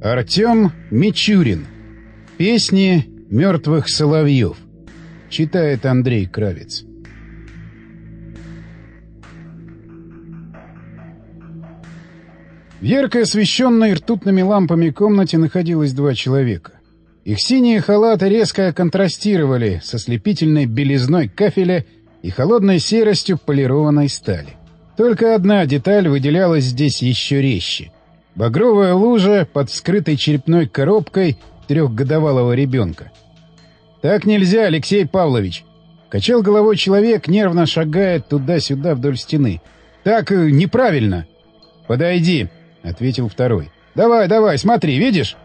Артем Мичурин. Песни мертвых соловьев. Читает Андрей Кравец. В ярко освещенной ртутными лампами комнате находилось два человека. Их синие халаты резко контрастировали со слепительной белизной кафеля и холодной серостью полированной стали. Только одна деталь выделялась здесь еще резче. Багровая лужа под вскрытой черепной коробкой трехгодовалого ребенка. «Так нельзя, Алексей Павлович!» Качал головой человек, нервно шагая туда-сюда вдоль стены. «Так э, неправильно!» «Подойди!» — ответил второй. «Давай, давай, смотри, видишь?»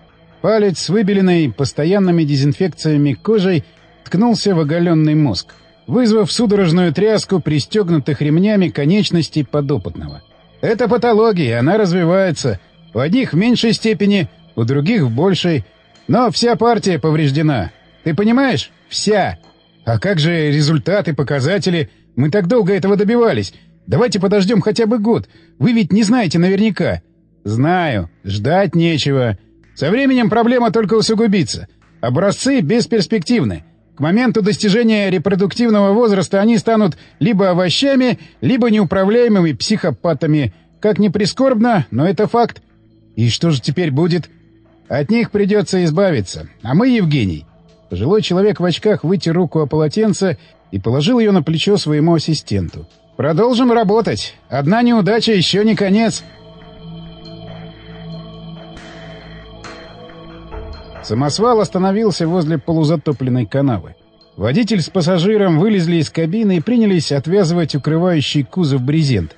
Палец с выбеленной постоянными дезинфекциями кожей ткнулся в оголенный мозг, вызвав судорожную тряску пристегнутых ремнями конечностей подопытного. «Это патология, она развивается. У одних в меньшей степени, у других в большей. Но вся партия повреждена. Ты понимаешь? Вся. А как же результаты, показатели? Мы так долго этого добивались. Давайте подождем хотя бы год. Вы ведь не знаете наверняка». «Знаю. Ждать нечего». Со временем проблема только усугубится. Образцы бесперспективны. К моменту достижения репродуктивного возраста они станут либо овощами, либо неуправляемыми психопатами. Как ни прискорбно, но это факт. И что же теперь будет? От них придется избавиться. А мы, Евгений... Пожилой человек в очках вытер руку о полотенце и положил ее на плечо своему ассистенту. «Продолжим работать. Одна неудача еще не конец». Самосвал остановился возле полузатопленной канавы. Водитель с пассажиром вылезли из кабины и принялись отвязывать укрывающий кузов брезент.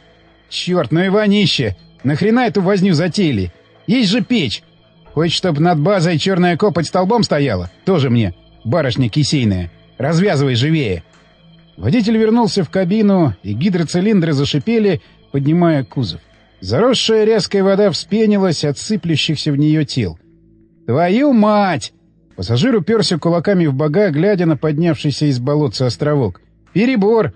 «Черт, ну и вонище! Нахрена эту возню затеяли? Есть же печь! Хоть чтоб над базой черная копоть столбом стояла? Тоже мне, барышня кисейная. Развязывай живее!» Водитель вернулся в кабину, и гидроцилиндры зашипели, поднимая кузов. Заросшая резкая вода вспенилась от сыплющихся в нее тел — «Твою мать!» Пассажир уперся кулаками в бога, глядя на поднявшийся из болотца островок. «Перебор!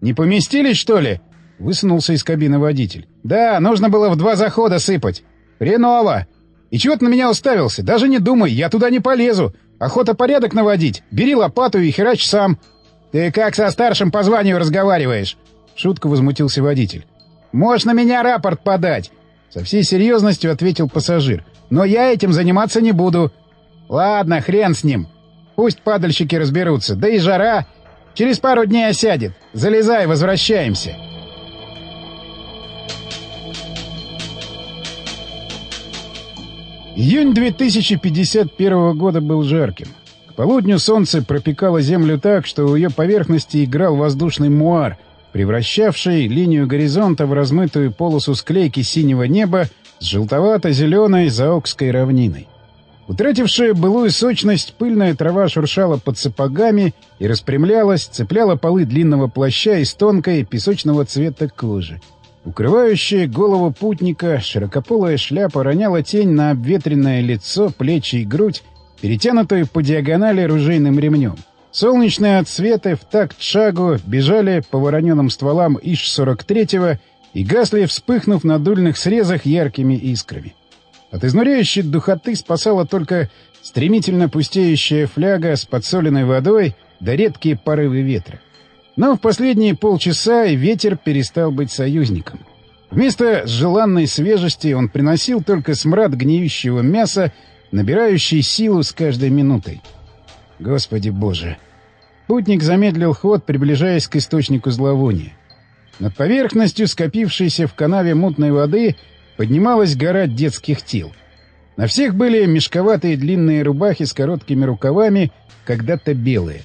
Не поместились, что ли?» Высунулся из кабины водитель. «Да, нужно было в два захода сыпать. Хреново! И чего ты на меня уставился? Даже не думай, я туда не полезу. Охота порядок наводить. Бери лопату и херач сам». «Ты как со старшим по званию разговариваешь?» Шутко возмутился водитель. «Можешь на меня рапорт подать!» Со всей серьезностью ответил пассажир. Но я этим заниматься не буду. Ладно, хрен с ним. Пусть падальщики разберутся. Да и жара. Через пару дней осядет. Залезай, возвращаемся. Июнь 2051 года был жарким. К полудню солнце пропекало землю так, что у ее поверхности играл воздушный муар, превращавший линию горизонта в размытую полосу склейки синего неба с желтовато-зеленой заокской равниной. Утратившая былую сочность, пыльная трава шуршала под сапогами и распрямлялась, цепляла полы длинного плаща из тонкой песочного цвета кожи. Укрывающая голову путника, широкополая шляпа роняла тень на обветренное лицо, плечи и грудь, перетянутую по диагонали ружейным ремнем. Солнечные отсветы в такт шагу бежали по вороненным стволам Иш-43 и гасли, вспыхнув на дульных срезах яркими искрами. От изнуряющей духоты спасала только стремительно пустеющая фляга с подсоленной водой да редкие порывы ветра. Но в последние полчаса и ветер перестал быть союзником. Вместо желанной свежести он приносил только смрад гниющего мяса, набирающий силу с каждой минутой. Господи боже! Путник замедлил ход, приближаясь к источнику зловония. Над поверхностью скопившейся в канаве мутной воды поднималась гора детских тел. На всех были мешковатые длинные рубахи с короткими рукавами, когда-то белые.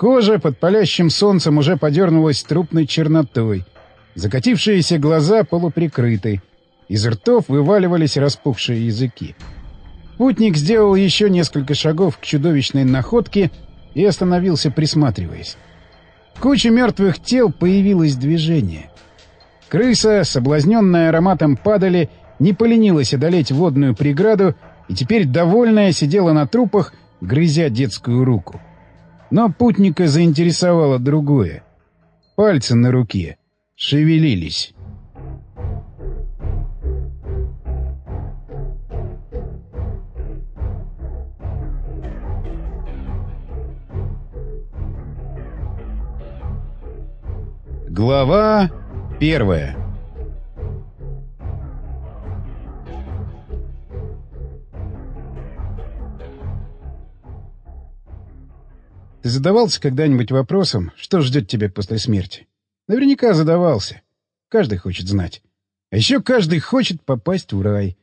Кожа под палящим солнцем уже подернулась трупной чернотой. Закатившиеся глаза полуприкрыты. Из ртов вываливались распухшие языки. Путник сделал еще несколько шагов к чудовищной находке и остановился, присматриваясь. Куча мертвых тел появилось движение. Крыса, соблазненная ароматом падали, не поленилась одолеть водную преграду и теперь довольная сидела на трупах, грызя детскую руку. Но путника заинтересовало другое. Пальцы на руке шевелились. Глава первая Ты задавался когда-нибудь вопросом, что ждет тебя после смерти? Наверняка задавался. Каждый хочет знать. А еще каждый хочет попасть в рай.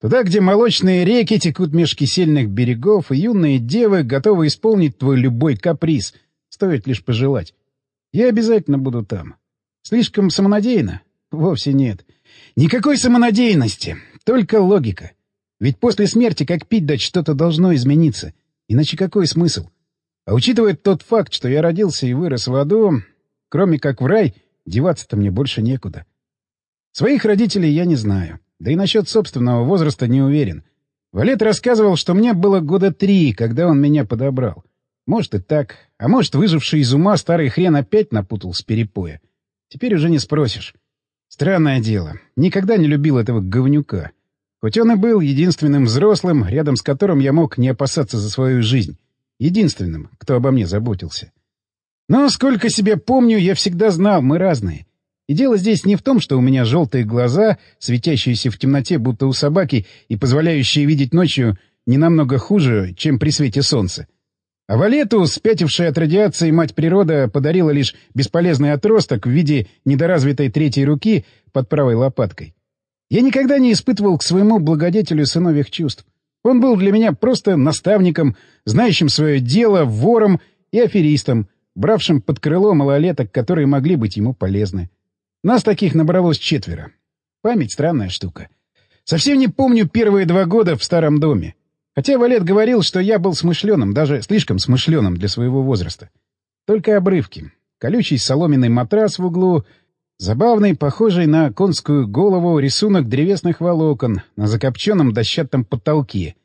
Туда, где молочные реки текут меж кисельных берегов, и юные девы готовы исполнить твой любой каприз, стоит лишь пожелать. Я обязательно буду там. Слишком самонадеянно? Вовсе нет. Никакой самонадеянности, только логика. Ведь после смерти, как пить дать, что-то должно измениться. Иначе какой смысл? А учитывая тот факт, что я родился и вырос в аду, кроме как в рай, деваться-то мне больше некуда. Своих родителей я не знаю. Да и насчет собственного возраста не уверен. Валет рассказывал, что мне было года три, когда он меня подобрал. Может и так. А может, выживший из ума старый хрен опять напутал с перепоя. Теперь уже не спросишь. Странное дело. Никогда не любил этого говнюка. Хоть он и был единственным взрослым, рядом с которым я мог не опасаться за свою жизнь. Единственным, кто обо мне заботился. Но, сколько себе помню, я всегда знал, мы разные. И дело здесь не в том, что у меня желтые глаза, светящиеся в темноте, будто у собаки, и позволяющие видеть ночью не намного хуже, чем при свете солнца. А Валету, спятившая от радиации мать природа, подарила лишь бесполезный отросток в виде недоразвитой третьей руки под правой лопаткой. Я никогда не испытывал к своему благодетелю сыновьих чувств. Он был для меня просто наставником, знающим свое дело, вором и аферистом, бравшим под крыло малолеток, которые могли быть ему полезны. Нас таких набралось четверо. Память — странная штука. Совсем не помню первые два года в старом доме. Хотя Валет говорил, что я был смышленым, даже слишком смышленым для своего возраста. Только обрывки. Колючий соломенный матрас в углу, забавный, похожий на конскую голову, рисунок древесных волокон на закопченном дощатом потолке.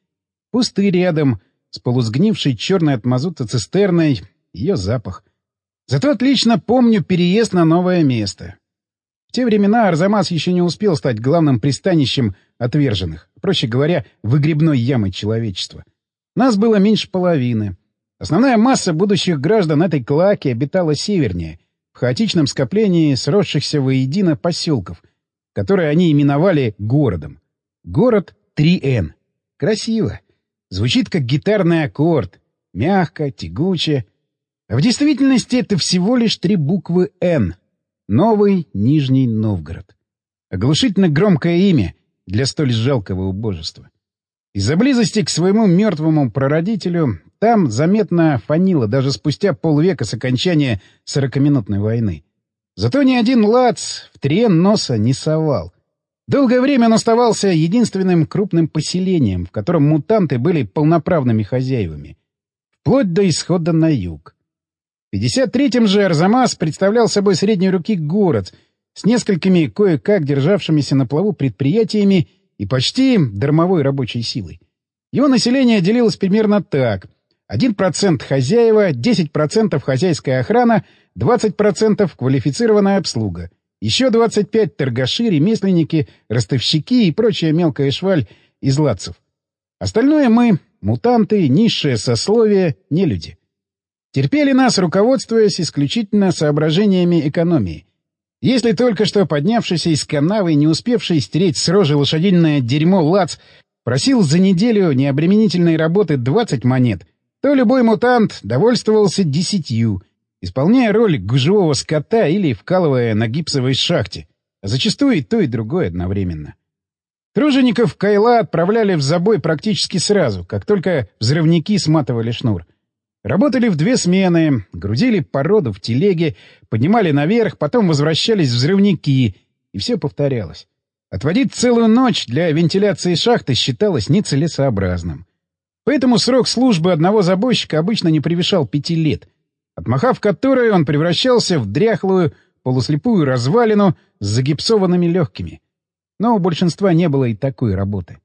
Пустырь рядом, с полусгнившей черной от мазута цистерной, ее запах. Зато отлично помню переезд на новое место. В те времена Арзамас еще не успел стать главным пристанищем отверженных, проще говоря, выгребной ямой человечества. Нас было меньше половины. Основная масса будущих граждан этой клаки обитала севернее, хаотичном скоплении сросшихся воедино поселков, которые они именовали городом. Город 3Н. Красиво. Звучит как гитарный аккорд. Мягко, тягуче. В действительности это всего лишь три буквы «Н», Новый Нижний Новгород. Оглушительно громкое имя для столь жалкого убожества. Из-за близости к своему мертвому прародителю там заметно фанило даже спустя полвека с окончания сорокаминутной войны. Зато ни один лац в трен носа не совал. Долгое время он оставался единственным крупным поселением, в котором мутанты были полноправными хозяевами. Вплоть до исхода на юг. В 53-м же Арзамас представлял собой средней руки город с несколькими кое-как державшимися на плаву предприятиями и почти дармовой рабочей силой. Его население делилось примерно так. 1% хозяева, 10% хозяйская охрана, 20% квалифицированная обслуга. Еще 25 торгаши, ремесленники, ростовщики и прочая мелкая шваль из ладцев. Остальное мы — мутанты, низшее сословие, нелюди. Терпели нас, руководствуясь исключительно соображениями экономии. Если только что поднявшийся из канавы, не успевший стереть с рожи лошадиное дерьмо Лац, просил за неделю необременительной работы 20 монет, то любой мутант довольствовался десятью, исполняя роль гужевого скота или вкалывая на гипсовой шахте, а зачастую и то, и другое одновременно. Тружеников Кайла отправляли в забой практически сразу, как только взрывники сматывали шнур — Работали в две смены, грузили породу в телеге, поднимали наверх, потом возвращались взрывники, и все повторялось. Отводить целую ночь для вентиляции шахты считалось нецелесообразным. Поэтому срок службы одного забойщика обычно не превышал пяти лет, отмахав которой он превращался в дряхлую, полуслепую развалину с загипсованными легкими. Но у большинства не было и такой работы.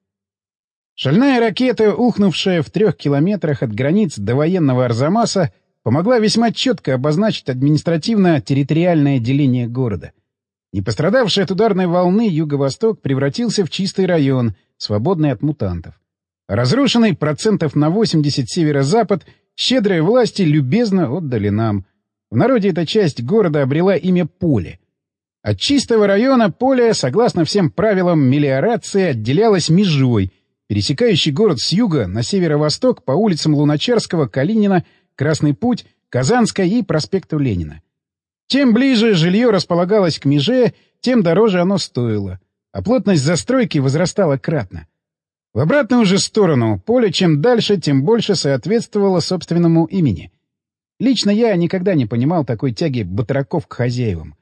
Шальная ракета, ухнувшая в трех километрах от границ до военного Арзамаса, помогла весьма четко обозначить административно-территориальное деление города. Не пострадавший от ударной волны юго-восток превратился в чистый район, свободный от мутантов. разрушенный процентов на 80 северо-запад щедрые власти любезно отдали нам. В народе эта часть города обрела имя Поле. От чистого района поле, согласно всем правилам мелиорации, отделялось межой, пересекающий город с юга на северо-восток по улицам Луначарского, Калинина, Красный Путь, Казанская и проспекту Ленина. Чем ближе жилье располагалось к меже, тем дороже оно стоило, а плотность застройки возрастала кратно. В обратную же сторону поле чем дальше, тем больше соответствовало собственному имени. Лично я никогда не понимал такой тяги батраков к хозяевам.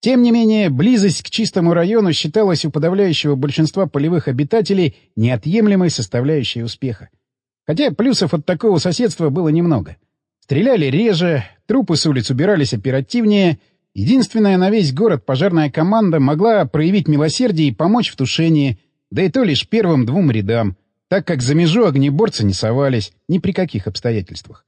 Тем не менее, близость к чистому району считалась у подавляющего большинства полевых обитателей неотъемлемой составляющей успеха. Хотя плюсов от такого соседства было немного. Стреляли реже, трупы с улиц убирались оперативнее, единственная на весь город пожарная команда могла проявить милосердие и помочь в тушении, да и то лишь первым двум рядам, так как за межу огнеборцы не совались ни при каких обстоятельствах.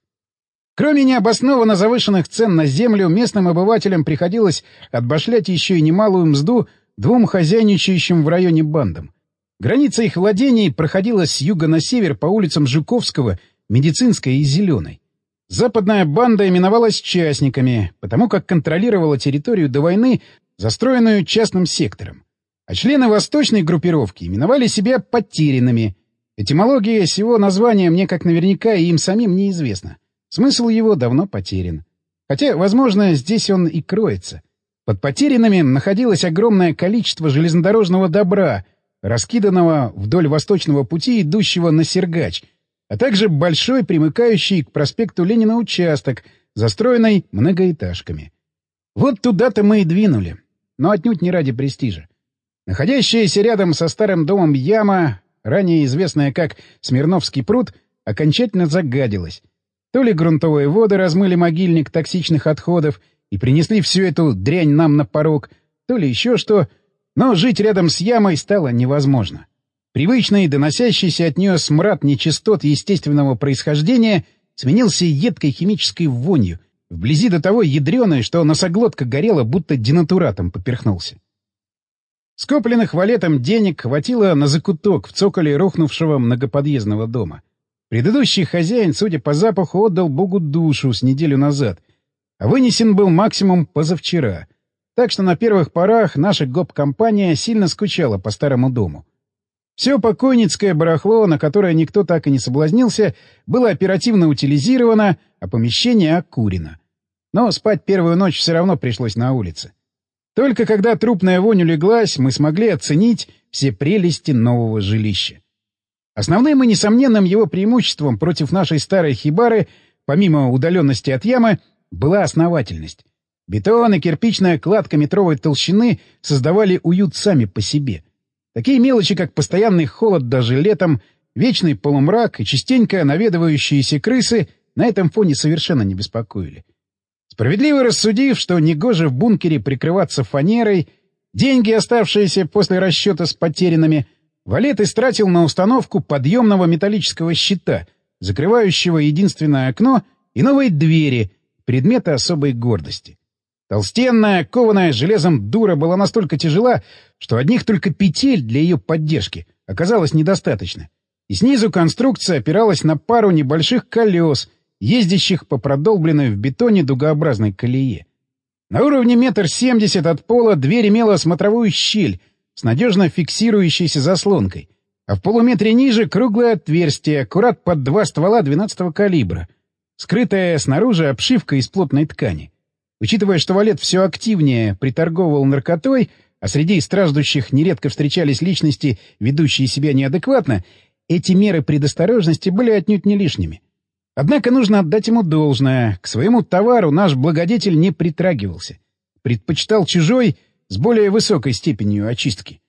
Кроме необоснованно завышенных цен на землю, местным обывателям приходилось отбашлять еще и немалую мзду двум хозяйничающим в районе бандам. Граница их владений проходила с юга на север по улицам Жуковского, Медицинской и Зеленой. Западная банда именовалась частниками, потому как контролировала территорию до войны, застроенную частным сектором. А члены восточной группировки именовали себя потерянными. Этимология всего названия мне как наверняка и им самим неизвестна. Смысл его давно потерян. Хотя, возможно, здесь он и кроется. Под потерянными находилось огромное количество железнодорожного добра, раскиданного вдоль восточного пути, идущего на Сергач, а также большой, примыкающий к проспекту Ленина участок, застроенный многоэтажками. Вот туда-то мы и двинули, но отнюдь не ради престижа. Находящаяся рядом со старым домом яма, ранее известная как Смирновский пруд, окончательно загадилась, то ли грунтовые воды размыли могильник токсичных отходов и принесли всю эту дрянь нам на порог, то ли еще что, но жить рядом с ямой стало невозможно. Привычный, доносящийся от нее смрад нечистот естественного происхождения сменился едкой химической вонью, вблизи до того ядреной, что носоглотка горела, будто денатуратом поперхнулся. Скопленных валетом денег хватило на закуток в цоколе рухнувшего многоподъездного дома — Предыдущий хозяин, судя по запаху, отдал Богу душу с неделю назад, а вынесен был максимум позавчера. Так что на первых порах наша гоп-компания сильно скучала по старому дому. Все покойницкое барахло, на которое никто так и не соблазнился, было оперативно утилизировано, а помещение окурено. Но спать первую ночь все равно пришлось на улице. Только когда трупная вонь улеглась, мы смогли оценить все прелести нового жилища. Основным и несомненным его преимуществом против нашей старой хибары, помимо удаленности от ямы, была основательность. Бетон и кирпичная кладка метровой толщины создавали уют сами по себе. Такие мелочи, как постоянный холод даже летом, вечный полумрак и частенько наведывающиеся крысы на этом фоне совершенно не беспокоили. Справедливо рассудив, что негоже в бункере прикрываться фанерой, деньги, оставшиеся после расчета с потерянными — Валет истратил на установку подъемного металлического щита, закрывающего единственное окно, и новые двери, предметы особой гордости. Толстенная, кованая железом дура была настолько тяжела, что одних только петель для ее поддержки оказалось недостаточно. И снизу конструкция опиралась на пару небольших колес, ездящих по продолбленной в бетоне дугообразной колее. На уровне метр семьдесят от пола дверь имела смотровую щель — с надежно фиксирующейся заслонкой, а в полуметре ниже круглое отверстие, аккурат под два ствола 12-го калибра, скрытая снаружи обшивка из плотной ткани. Учитывая, что Валет все активнее приторговывал наркотой, а среди страждущих нередко встречались личности, ведущие себя неадекватно, эти меры предосторожности были отнюдь не лишними. Однако нужно отдать ему должное. К своему товару наш благодетель не притрагивался. Предпочитал чужой — с более высокой степенью очистки.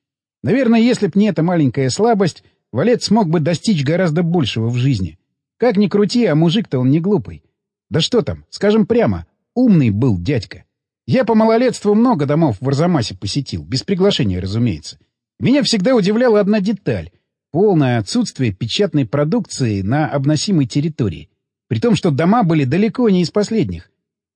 Наверное, если б не эта маленькая слабость, Валет смог бы достичь гораздо большего в жизни. Как ни крути, а мужик-то он не глупый. Да что там, скажем прямо, умный был дядька. Я по малолетству много домов в Арзамасе посетил, без приглашения, разумеется. Меня всегда удивляла одна деталь — полное отсутствие печатной продукции на обносимой территории. При том, что дома были далеко не из последних.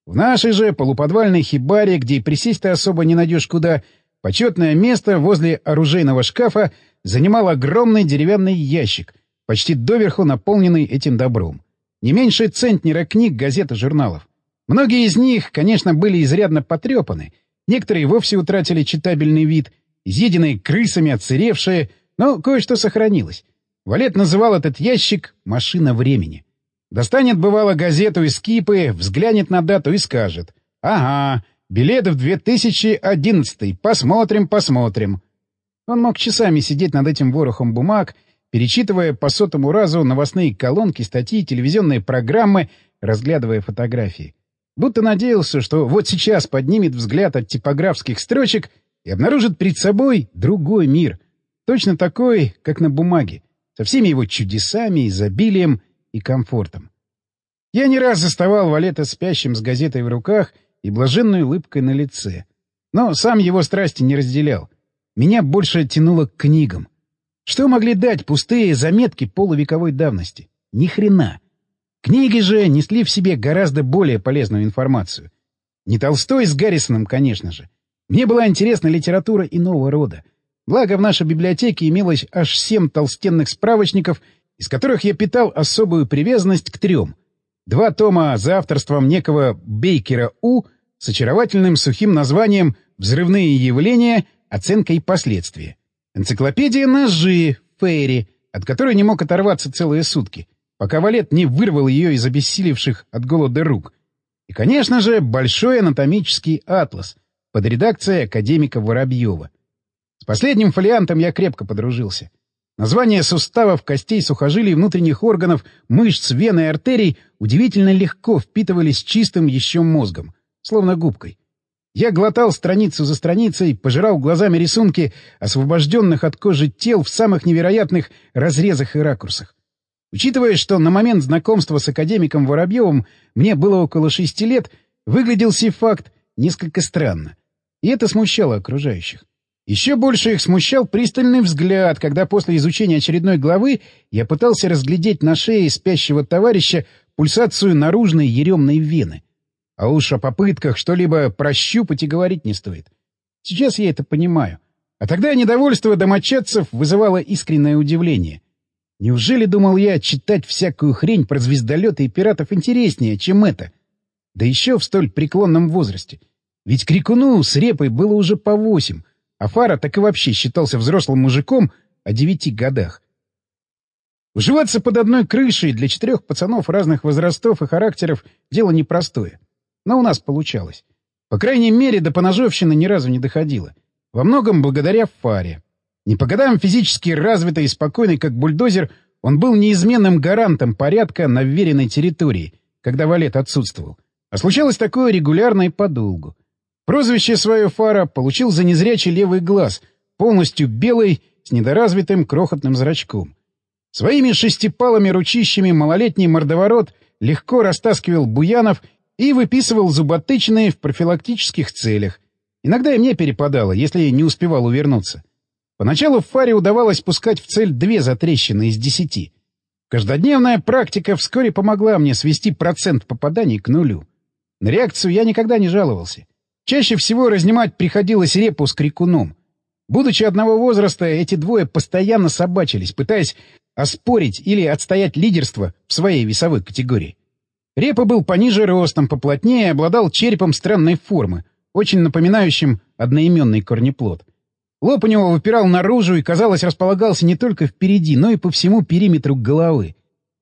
В нашей же полуподвальной хибаре, где присесть ты особо не найдешь куда, почетное место возле оружейного шкафа занимал огромный деревянный ящик, почти доверху наполненный этим добром. Не меньше центнера книг, газет и журналов. Многие из них, конечно, были изрядно потрепаны, некоторые вовсе утратили читабельный вид, изъеденные крысами, отсыревшие, но кое-что сохранилось. Валет называл этот ящик «машина времени». Достанет, бывало, газету из кипы, взглянет на дату и скажет «Ага, билеты в 2011, посмотрим, посмотрим». Он мог часами сидеть над этим ворохом бумаг, перечитывая по сотому разу новостные колонки, статьи, телевизионные программы, разглядывая фотографии. Будто надеялся, что вот сейчас поднимет взгляд от типографских строчек и обнаружит перед собой другой мир, точно такой, как на бумаге, со всеми его чудесами, изобилием и комфортом. Я не раз заставал Валета спящим с газетой в руках и блаженной улыбкой на лице. Но сам его страсти не разделял. Меня больше тянуло к книгам. Что могли дать пустые заметки полувековой давности? Ни хрена. Книги же несли в себе гораздо более полезную информацию. Не Толстой с Гаррисоном, конечно же. Мне была интересна литература иного рода. Благо, в нашей библиотеке имелось аж семь толстенных справочников, из которых я питал особую привязанность к трем. Два тома за авторством некого Бейкера У с очаровательным сухим названием «Взрывные явления. Оценка и последствия». Энциклопедия ножи Фейри, от которой не мог оторваться целые сутки, пока Валет не вырвал ее из обессилевших от голода рук. И, конечно же, большой анатомический атлас под редакцией академика Воробьева. С последним фолиантом я крепко подружился. Названия суставов, костей, сухожилий, внутренних органов, мышц, вен и артерий удивительно легко впитывались чистым еще мозгом, словно губкой. Я глотал страницу за страницей, пожирал глазами рисунки освобожденных от кожи тел в самых невероятных разрезах и ракурсах. Учитывая, что на момент знакомства с академиком Воробьевым мне было около шести лет, выглядел сей факт несколько странно. И это смущало окружающих. Еще больше их смущал пристальный взгляд, когда после изучения очередной главы я пытался разглядеть на шее спящего товарища пульсацию наружной еремной вены. А уж о попытках что-либо прощупать и говорить не стоит. Сейчас я это понимаю. А тогда недовольство домочадцев вызывало искреннее удивление. Неужели, думал я, читать всякую хрень про звездолеты и пиратов интереснее, чем это? Да еще в столь преклонном возрасте. Ведь Крикуну с Репой было уже по восемь, а Фара так и вообще считался взрослым мужиком о девяти годах. Уживаться под одной крышей для четырех пацанов разных возрастов и характеров — дело непростое. Но у нас получалось. По крайней мере, до поножовщины ни разу не доходило. Во многом благодаря Фаре. Не по годам физически развитый и спокойный, как бульдозер, он был неизменным гарантом порядка на вверенной территории, когда Валет отсутствовал. А случалось такое регулярно и подолгу. Прозвище свое Фара получил за незрячий левый глаз, полностью белый, с недоразвитым крохотным зрачком. Своими шестипалыми ручищами малолетний мордоворот легко растаскивал буянов и выписывал зуботычные в профилактических целях. Иногда и мне перепадало, если не успевал увернуться. Поначалу фаре удавалось пускать в цель две затрещины из десяти. Каждодневная практика вскоре помогла мне свести процент попаданий к нулю. На реакцию я никогда не жаловался. Чаще всего разнимать приходилось репу с крикуном. Будучи одного возраста, эти двое постоянно собачились, пытаясь оспорить или отстоять лидерство в своей весовой категории. Репа был пониже ростом, поплотнее, обладал черепом странной формы, очень напоминающим одноименный корнеплод. Лоб у него выпирал наружу и, казалось, располагался не только впереди, но и по всему периметру головы.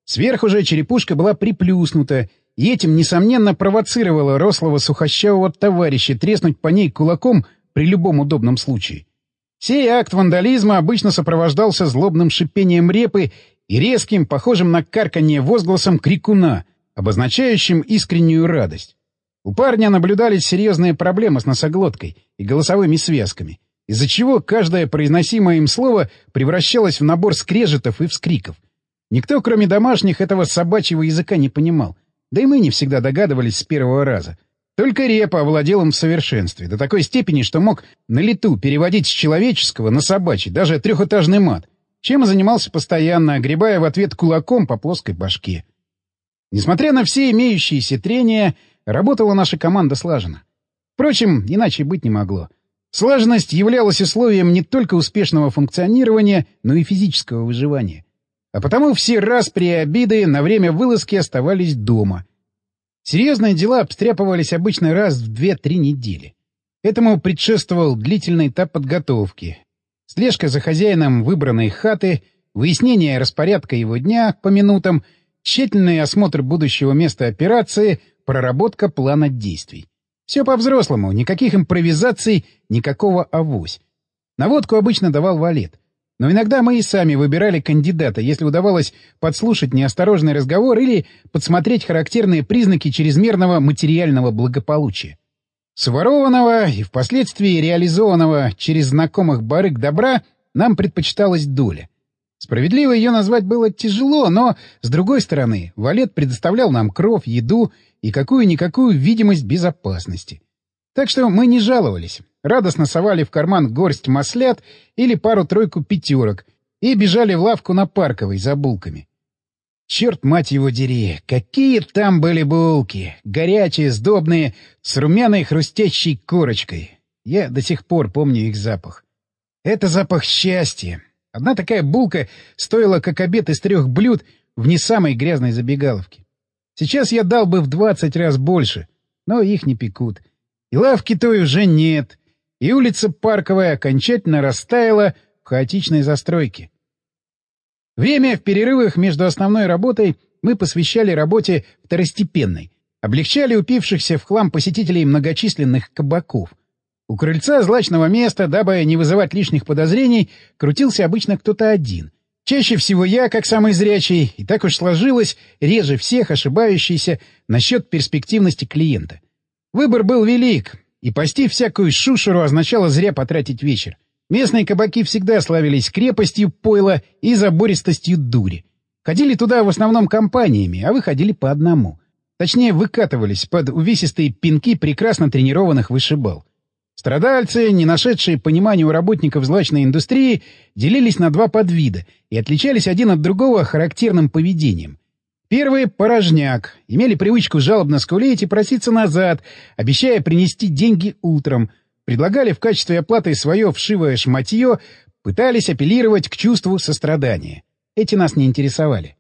Сверху же черепушка была приплюснута, и этим, несомненно, провоцировала рослого сухощавого товарища треснуть по ней кулаком при любом удобном случае. Сей акт вандализма обычно сопровождался злобным шипением репы и резким, похожим на карканье возгласом крикуна — обозначающим искреннюю радость. У парня наблюдались серьезные проблемы с носоглоткой и голосовыми связками, из-за чего каждое произносимое им слово превращалось в набор скрежетов и вскриков. Никто, кроме домашних, этого собачьего языка не понимал, да и мы не всегда догадывались с первого раза. Только Репа овладел им в совершенстве, до такой степени, что мог на лету переводить с человеческого на собачий, даже трехэтажный мат, чем занимался постоянно, огребая в ответ кулаком по плоской башке. Несмотря на все имеющиеся трения, работала наша команда слаженно. Впрочем, иначе быть не могло. Слаженность являлась условием не только успешного функционирования, но и физического выживания. А потому все распри и обиды на время вылазки оставались дома. Серьезные дела обстряпывались обычно раз в две-три недели. Этому предшествовал длительный этап подготовки. Слежка за хозяином выбранной хаты, выяснение распорядка его дня по минутам, тщательный осмотр будущего места операции, проработка плана действий. Все по-взрослому, никаких импровизаций, никакого авось. Наводку обычно давал валет. Но иногда мы и сами выбирали кандидата, если удавалось подслушать неосторожный разговор или подсмотреть характерные признаки чрезмерного материального благополучия. Сворованного и впоследствии реализованного через знакомых барыг добра нам предпочиталась доля. Справедливо ее назвать было тяжело, но, с другой стороны, Валет предоставлял нам кров, еду и какую-никакую видимость безопасности. Так что мы не жаловались, радостно совали в карман горсть маслят или пару-тройку пятерок и бежали в лавку на Парковой за булками. Черт, мать его дери, какие там были булки! Горячие, сдобные, с румяной хрустящей корочкой. Я до сих пор помню их запах. Это запах счастья. Одна такая булка стоила как обед из трех блюд в не самой грязной забегаловке. Сейчас я дал бы в двадцать раз больше, но их не пекут. И лавки той уже нет, и улица Парковая окончательно растаяла в хаотичной застройке. Время в перерывах между основной работой мы посвящали работе второстепенной, облегчали упившихся в хлам посетителей многочисленных кабаков. У крыльца злачного места, дабы не вызывать лишних подозрений, крутился обычно кто-то один. Чаще всего я, как самый зрячий, и так уж сложилось, реже всех ошибающийся насчет перспективности клиента. Выбор был велик, и пасти всякую шушеру означало зря потратить вечер. Местные кабаки всегда славились крепостью пойла и забористостью дури. Ходили туда в основном компаниями, а выходили по одному. Точнее, выкатывались под увесистые пинки прекрасно тренированных вышибал. Страдальцы, не нашедшие понимания у работников злачной индустрии, делились на два подвида и отличались один от другого характерным поведением. Первые — порожняк, имели привычку жалобно скулить и проситься назад, обещая принести деньги утром, предлагали в качестве оплаты свое вшивое шматье, пытались апеллировать к чувству сострадания. Эти нас не интересовали.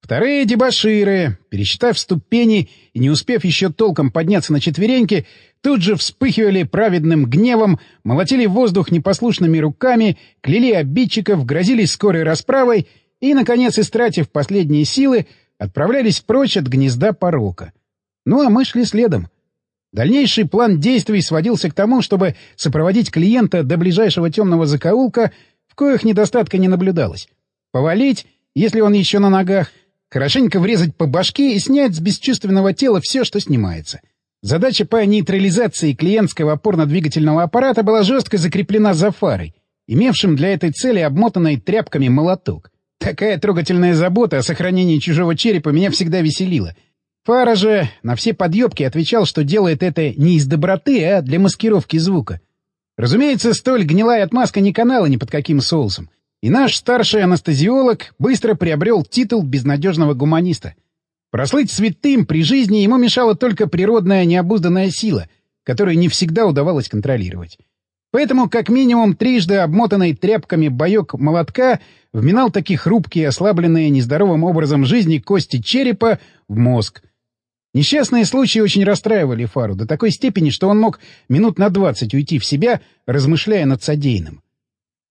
Вторые дебоширы, пересчитав ступени и не успев еще толком подняться на четвереньки, тут же вспыхивали праведным гневом, молотили воздух непослушными руками, кляли обидчиков, грозили скорой расправой и, наконец, истратив последние силы, отправлялись прочь от гнезда порока. Ну а мы шли следом. Дальнейший план действий сводился к тому, чтобы сопроводить клиента до ближайшего темного закоулка, в коих недостатка не наблюдалось. Повалить, если он еще на ногах, хорошенько врезать по башке и снять с бесчувственного тела все, что снимается — Задача по нейтрализации клиентского опорно-двигательного аппарата была жестко закреплена за фарой, имевшим для этой цели обмотанный тряпками молоток. Такая трогательная забота о сохранении чужого черепа меня всегда веселила. Фара же на все подъебки отвечал, что делает это не из доброты, а для маскировки звука. Разумеется, столь гнилая отмазка не канала ни под каким соусом. И наш старший анестезиолог быстро приобрел титул безнадежного гуманиста — Прослыть святым при жизни ему мешала только природная необузданная сила, которую не всегда удавалось контролировать. Поэтому как минимум трижды обмотанный тряпками боек молотка вминал такие хрупкие, ослабленные нездоровым образом жизни кости черепа в мозг. Несчастные случаи очень расстраивали Фару до такой степени, что он мог минут на двадцать уйти в себя, размышляя над содеянным.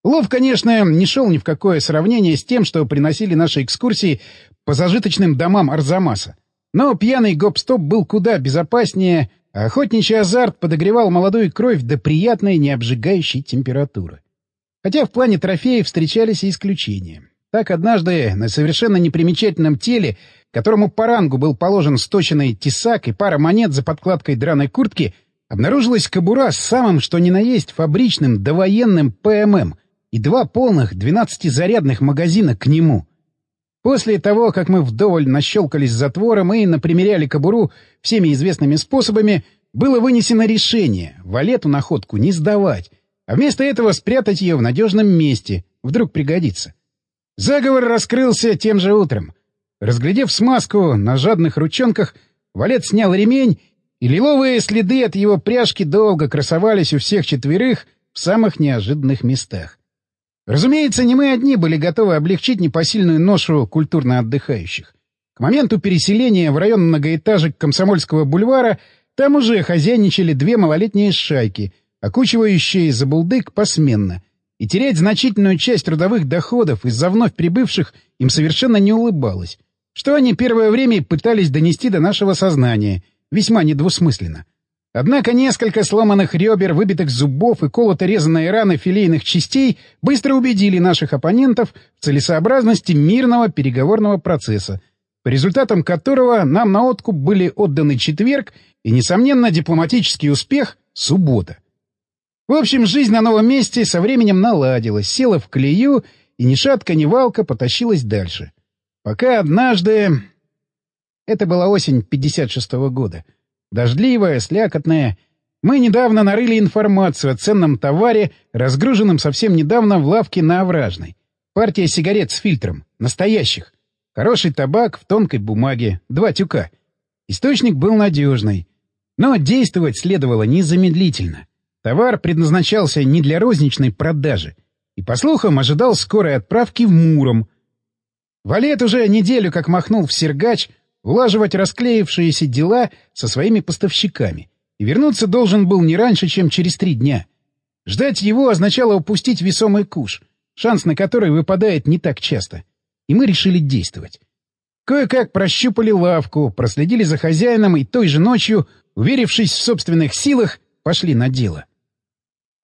Лов, конечно, не шел ни в какое сравнение с тем, что приносили наши экскурсии по зажиточным домам Арзамаса. Но пьяный гоп-стоп был куда безопаснее, а охотничий азарт подогревал молодую кровь до приятной необжигающей температуры. Хотя в плане трофеев встречались и исключения. Так однажды на совершенно непримечательном теле, которому по рангу был положен сточенный тесак и пара монет за подкладкой драной куртки, обнаружилась кобура с самым что ни на есть фабричным довоенным ПММ — и два полных 12-зарядных магазина к нему. После того, как мы вдоволь нащелкались затвором и напримеряли кобуру всеми известными способами, было вынесено решение валету находку не сдавать, а вместо этого спрятать ее в надежном месте, вдруг пригодится. Заговор раскрылся тем же утром. Разглядев смазку на жадных ручонках, валет снял ремень, и лиловые следы от его пряжки долго красовались у всех четверых в самых неожиданных местах. Разумеется, не мы одни были готовы облегчить непосильную ношу культурно отдыхающих. К моменту переселения в район многоэтажек Комсомольского бульвара там уже хозяйничали две малолетние шайки, окучивающие за булдык посменно. И терять значительную часть трудовых доходов из-за вновь прибывших им совершенно не улыбалось. Что они первое время пытались донести до нашего сознания, весьма недвусмысленно. Однако несколько сломанных ребер, выбитых зубов и колото-резанные раны филейных частей быстро убедили наших оппонентов в целесообразности мирного переговорного процесса, по результатам которого нам на откуп были отданы четверг и, несомненно, дипломатический успех — суббота. В общем, жизнь на новом месте со временем наладилась, села в колею, и ни шатка, ни валка потащилась дальше. Пока однажды... Это была осень 56-го года — Дождливая, слякотная. Мы недавно нарыли информацию о ценном товаре, разгруженном совсем недавно в лавке на Овражной. Партия сигарет с фильтром. Настоящих. Хороший табак в тонкой бумаге. Два тюка. Источник был надежный. Но действовать следовало незамедлительно. Товар предназначался не для розничной продажи. И, по слухам, ожидал скорой отправки в Муром. Валет уже неделю как махнул в Сергач, улаживать расклеившиеся дела со своими поставщиками, и вернуться должен был не раньше, чем через три дня. Ждать его означало упустить весомый куш, шанс на который выпадает не так часто. И мы решили действовать. Кое-как прощупали лавку, проследили за хозяином и той же ночью, уверившись в собственных силах, пошли на дело.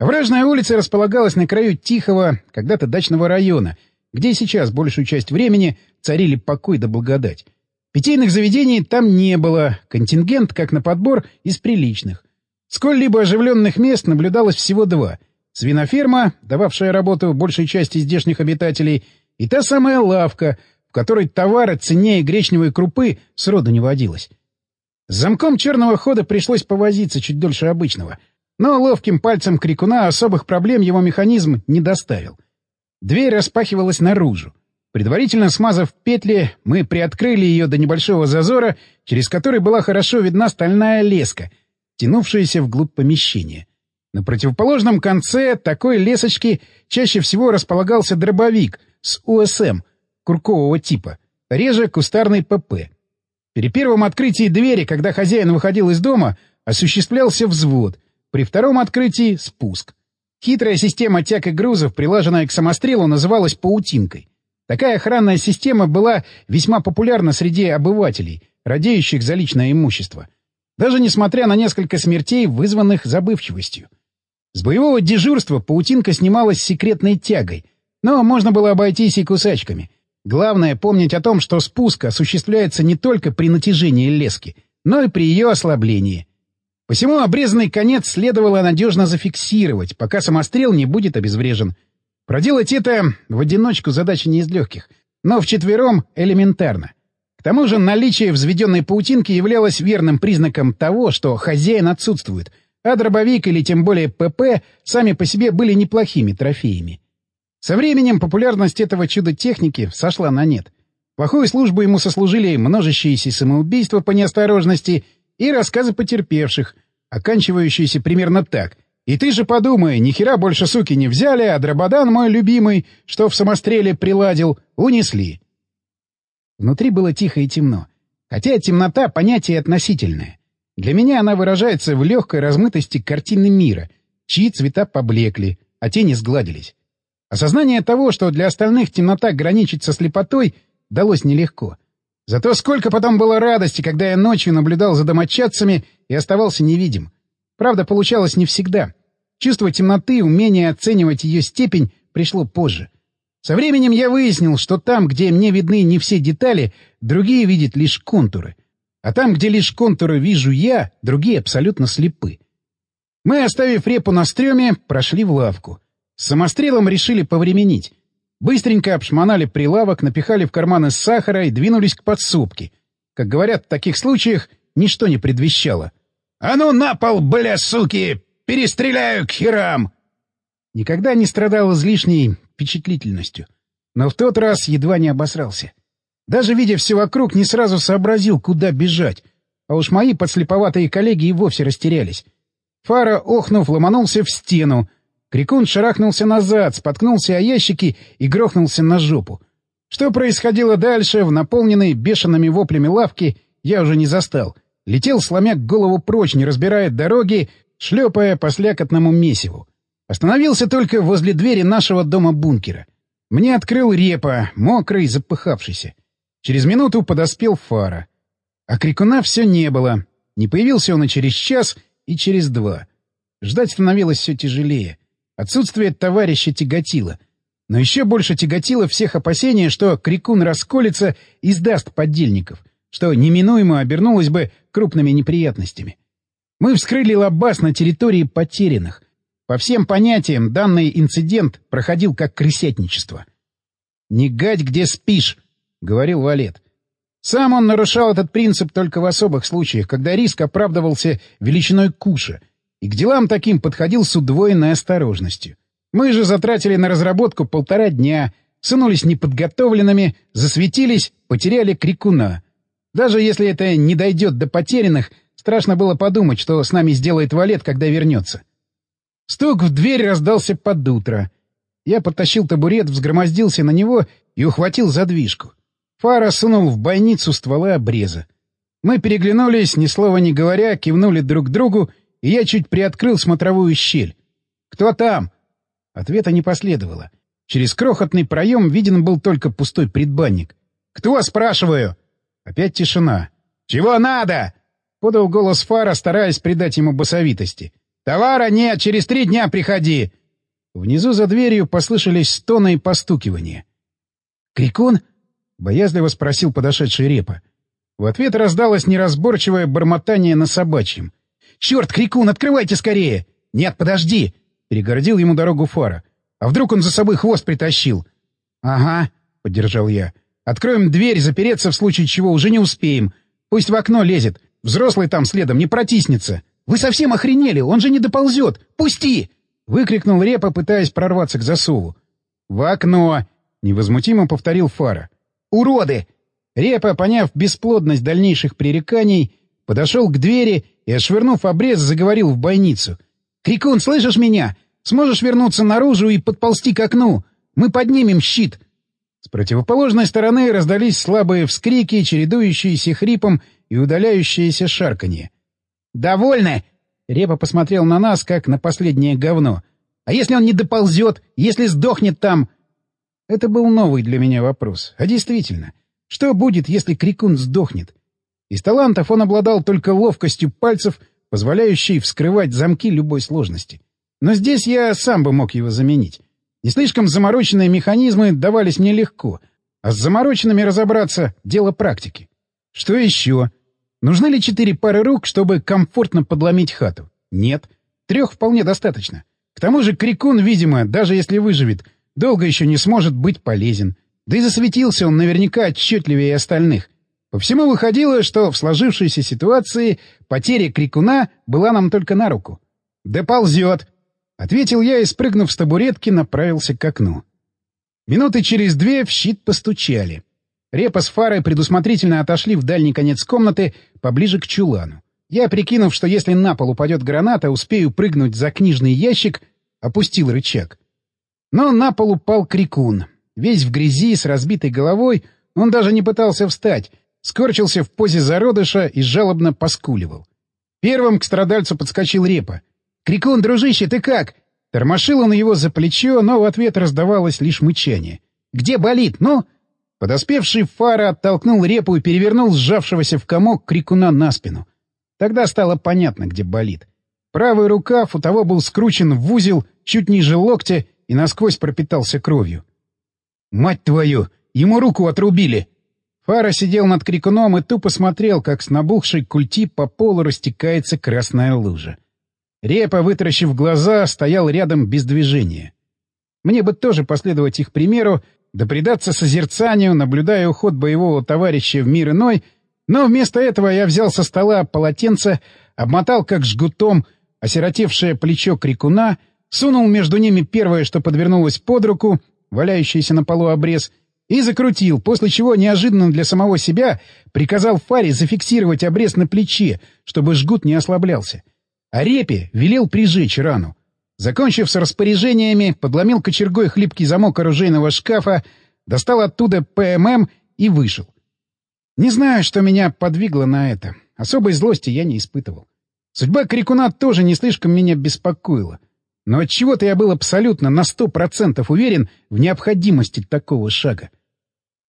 Вражная улица располагалась на краю тихого, когда-то дачного района, где сейчас большую часть времени царили покой да благодать. Питейных заведений там не было, контингент, как на подбор, из приличных. Сколь-либо оживленных мест наблюдалось всего два. Свиноферма, дававшая работу большей части здешних обитателей, и та самая лавка, в которой товары ценнее гречневой крупы сроду не водилось. С замком черного хода пришлось повозиться чуть дольше обычного, но ловким пальцем крикуна особых проблем его механизм не доставил. Дверь распахивалась наружу. Предварительно смазав петли, мы приоткрыли ее до небольшого зазора, через который была хорошо видна стальная леска, тянувшаяся вглубь помещения. На противоположном конце такой лесочки чаще всего располагался дробовик с УСМ куркового типа, реже кустарный ПП. При первом открытии двери, когда хозяин выходил из дома, осуществлялся взвод, при втором открытии — спуск. Хитрая система тяг и грузов, прилаженная к самострелу, называлась паутинкой. Такая охранная система была весьма популярна среди обывателей, радеющих за личное имущество. Даже несмотря на несколько смертей, вызванных забывчивостью. С боевого дежурства паутинка снималась секретной тягой, но можно было обойтись и кусачками. Главное — помнить о том, что спуск осуществляется не только при натяжении лески, но и при ее ослаблении. Посему обрезанный конец следовало надежно зафиксировать, пока самострел не будет обезврежен — Проделать это в одиночку задача не из легких, но вчетвером элементарно. К тому же наличие взведенной паутинки являлось верным признаком того, что хозяин отсутствует, а дробовик или тем более ПП сами по себе были неплохими трофеями. Со временем популярность этого чуда техники сошла на нет. Плохую службу ему сослужили множащиеся самоубийства по неосторожности и рассказы потерпевших, оканчивающиеся примерно так — и ты же подумай, ни хера больше суки не взяли, а дрободан мой любимый, что в самостреле приладил, унесли. Внутри было тихо и темно. Хотя темнота — понятие относительное. Для меня она выражается в легкой размытости картины мира, чьи цвета поблекли, а тени сгладились. Осознание того, что для остальных темнота граничит со слепотой, далось нелегко. Зато сколько потом было радости, когда я ночью наблюдал за домочадцами и оставался невидим. Правда, получалось не всегда. Чувство темноты, умение оценивать ее степень пришло позже. Со временем я выяснил, что там, где мне видны не все детали, другие видят лишь контуры. А там, где лишь контуры вижу я, другие абсолютно слепы. Мы, оставив репу на стреме, прошли в лавку. С самострелом решили повременить. Быстренько обшмонали прилавок, напихали в карманы сахара и двинулись к подсобке. Как говорят в таких случаях, ничто не предвещало — «А ну на пол, бля, суки! Перестреляю к херам!» Никогда не страдал излишней впечатлительностью, но в тот раз едва не обосрался. Даже видя все вокруг, не сразу сообразил, куда бежать, а уж мои подслеповатые коллеги и вовсе растерялись. Фара, охнув, ломанулся в стену. Крикун шарахнулся назад, споткнулся о ящики и грохнулся на жопу. Что происходило дальше, в наполненной бешеными воплями лавки, я уже не застал. Летел, сломя голову прочь, не разбирая дороги, шлепая по слякотному месиву. Остановился только возле двери нашего дома-бункера. Мне открыл репа, мокрый, запыхавшийся. Через минуту подоспел фара. А крикуна все не было. Не появился он и через час, и через два. Ждать становилось все тяжелее. Отсутствие товарища тяготило. Но еще больше тяготило всех опасения, что крикун расколется и сдаст поддельников, что неминуемо обернулось бы крупными неприятностями. Мы вскрыли лабаз на территории потерянных. По всем понятиям, данный инцидент проходил как крысятничество. «Не гать, где спишь», — говорил Валет. Сам он нарушал этот принцип только в особых случаях, когда риск оправдывался величиной куша, и к делам таким подходил с удвоенной осторожностью. Мы же затратили на разработку полтора дня, сунулись неподготовленными, засветились, потеряли крикуна. Даже если это не дойдет до потерянных, страшно было подумать, что с нами сделает Валет, когда вернется. Стук в дверь раздался под утро. Я подтащил табурет, взгромоздился на него и ухватил задвижку. Фара сунул в бойницу стволы обреза. Мы переглянулись, ни слова не говоря, кивнули друг другу, и я чуть приоткрыл смотровую щель. «Кто там?» Ответа не последовало. Через крохотный проем виден был только пустой предбанник. «Кто?» — спрашиваю. Опять тишина. «Чего надо?» — подал голос Фара, стараясь придать ему басовитости. «Товара нет, через три дня приходи!» Внизу за дверью послышались стоны и постукивания. «Крикун?» — боязливо спросил подошедший репа. В ответ раздалось неразборчивое бормотание на собачьем. «Черт, Крикун, открывайте скорее!» «Нет, подожди!» — перегородил ему дорогу фара. «А вдруг он за собой хвост притащил?» «Ага», — поддержал я. «Откроем дверь, запереться в случае чего уже не успеем. Пусть в окно лезет. Взрослый там следом не протиснется. Вы совсем охренели, он же не доползет! Пусти!» — выкрикнул Репа, пытаясь прорваться к засову. «В окно!» — невозмутимо повторил Фара. Уроды!» Репа, поняв бесплодность дальнейших пререканий, подошел к двери и, отшвырнув обрез, заговорил в бойницу. «Крикун, слышишь меня? Сможешь вернуться наружу и подползти к окну? Мы поднимем щит!» С противоположной стороны раздались слабые вскрики, чередующиеся хрипом и удаляющиеся шарканье. «Довольно!» — Репа посмотрел на нас, как на последнее говно. «А если он не доползет? Если сдохнет там?» Это был новый для меня вопрос. А действительно, что будет, если Крикун сдохнет? Из талантов он обладал только ловкостью пальцев, позволяющей вскрывать замки любой сложности. Но здесь я сам бы мог его заменить. Не слишком замороченные механизмы давались мне легко, а с замороченными разобраться — дело практики. Что еще? Нужны ли четыре пары рук, чтобы комфортно подломить хату? Нет. Трех вполне достаточно. К тому же Крикун, видимо, даже если выживет — долго еще не сможет быть полезен. Да и засветился он наверняка отчетливее остальных. По всему выходило, что в сложившейся ситуации потеря крикуна была нам только на руку. «Да ползет!» — ответил я и, спрыгнув с табуретки, направился к окну. Минуты через две в щит постучали. Репа с фарой предусмотрительно отошли в дальний конец комнаты, поближе к чулану. Я, прикинув, что если на пол упадет граната, успею прыгнуть за книжный ящик, опустил рычаг. Но на пол упал крикун. Весь в грязи, с разбитой головой, он даже не пытался встать, скорчился в позе зародыша и жалобно поскуливал. Первым к страдальцу подскочил Репа. «Крикун, дружище, ты как?» Тормошил он его за плечо, но в ответ раздавалось лишь мычание. «Где болит? Ну?» Подоспевший Фара оттолкнул Репу и перевернул сжавшегося в комок крикуна на спину. Тогда стало понятно, где болит. Правый рукав у того был скручен в узел чуть ниже локтя и насквозь пропитался кровью. «Мать твою! Ему руку отрубили!» Фара сидел над крикуном и тупо смотрел, как с набухшей культи по полу растекается красная лужа. Репа, вытаращив глаза, стоял рядом без движения. Мне бы тоже последовать их примеру, да предаться созерцанию, наблюдая уход боевого товарища в мир иной, но вместо этого я взял со стола полотенце, обмотал как жгутом осиротевшее плечо крикуна — сунул между ними первое, что подвернулось под руку, валяющийся на полу обрез, и закрутил, после чего неожиданно для самого себя приказал Фаре зафиксировать обрез на плече, чтобы жгут не ослаблялся. А Репе велел прижечь рану. Закончив с распоряжениями, подломил кочергой хлипкий замок оружейного шкафа, достал оттуда ПММ и вышел. Не знаю, что меня подвигло на это. Особой злости я не испытывал. Судьба Крикуна тоже не слишком меня беспокоила. Но отчего-то я был абсолютно на сто процентов уверен в необходимости такого шага.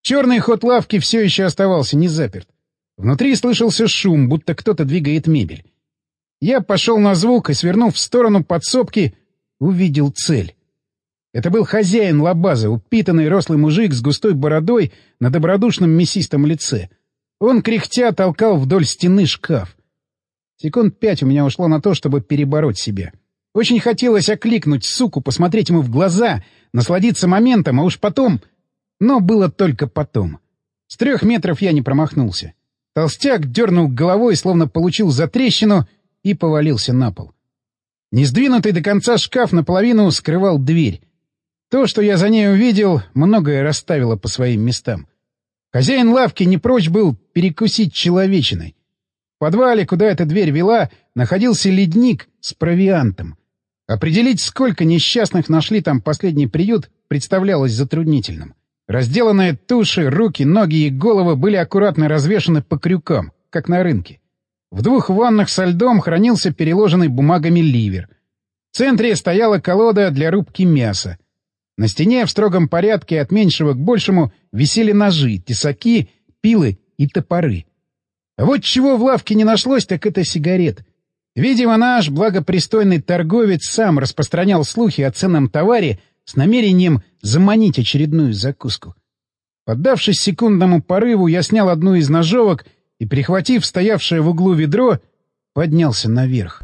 Черный ход лавки все еще оставался не заперт. Внутри слышался шум, будто кто-то двигает мебель. Я пошел на звук и, свернув в сторону подсобки, увидел цель. Это был хозяин лабаза, упитанный рослый мужик с густой бородой на добродушном мясистом лице. Он, кряхтя, толкал вдоль стены шкаф. Секунд пять у меня ушло на то, чтобы перебороть себя. Очень хотелось окликнуть суку, посмотреть ему в глаза, насладиться моментом, а уж потом... Но было только потом. С трех метров я не промахнулся. Толстяк дернул головой, словно получил затрещину, и повалился на пол. Несдвинутый до конца шкаф наполовину скрывал дверь. То, что я за ней увидел, многое расставило по своим местам. Хозяин лавки не прочь был перекусить человечиной. В подвале, куда эта дверь вела, находился ледник с провиантом. Определить, сколько несчастных нашли там последний приют, представлялось затруднительным. Разделанные туши, руки, ноги и головы были аккуратно развешаны по крюкам, как на рынке. В двух ваннах со льдом хранился переложенный бумагами ливер. В центре стояла колода для рубки мяса. На стене в строгом порядке от меньшего к большему висели ножи, тесаки, пилы и топоры. А вот чего в лавке не нашлось, так это сигарет. Видимо, наш благопристойный торговец сам распространял слухи о ценном товаре с намерением заманить очередную закуску. Поддавшись секундному порыву, я снял одну из ножовок и, прихватив стоявшее в углу ведро, поднялся наверх.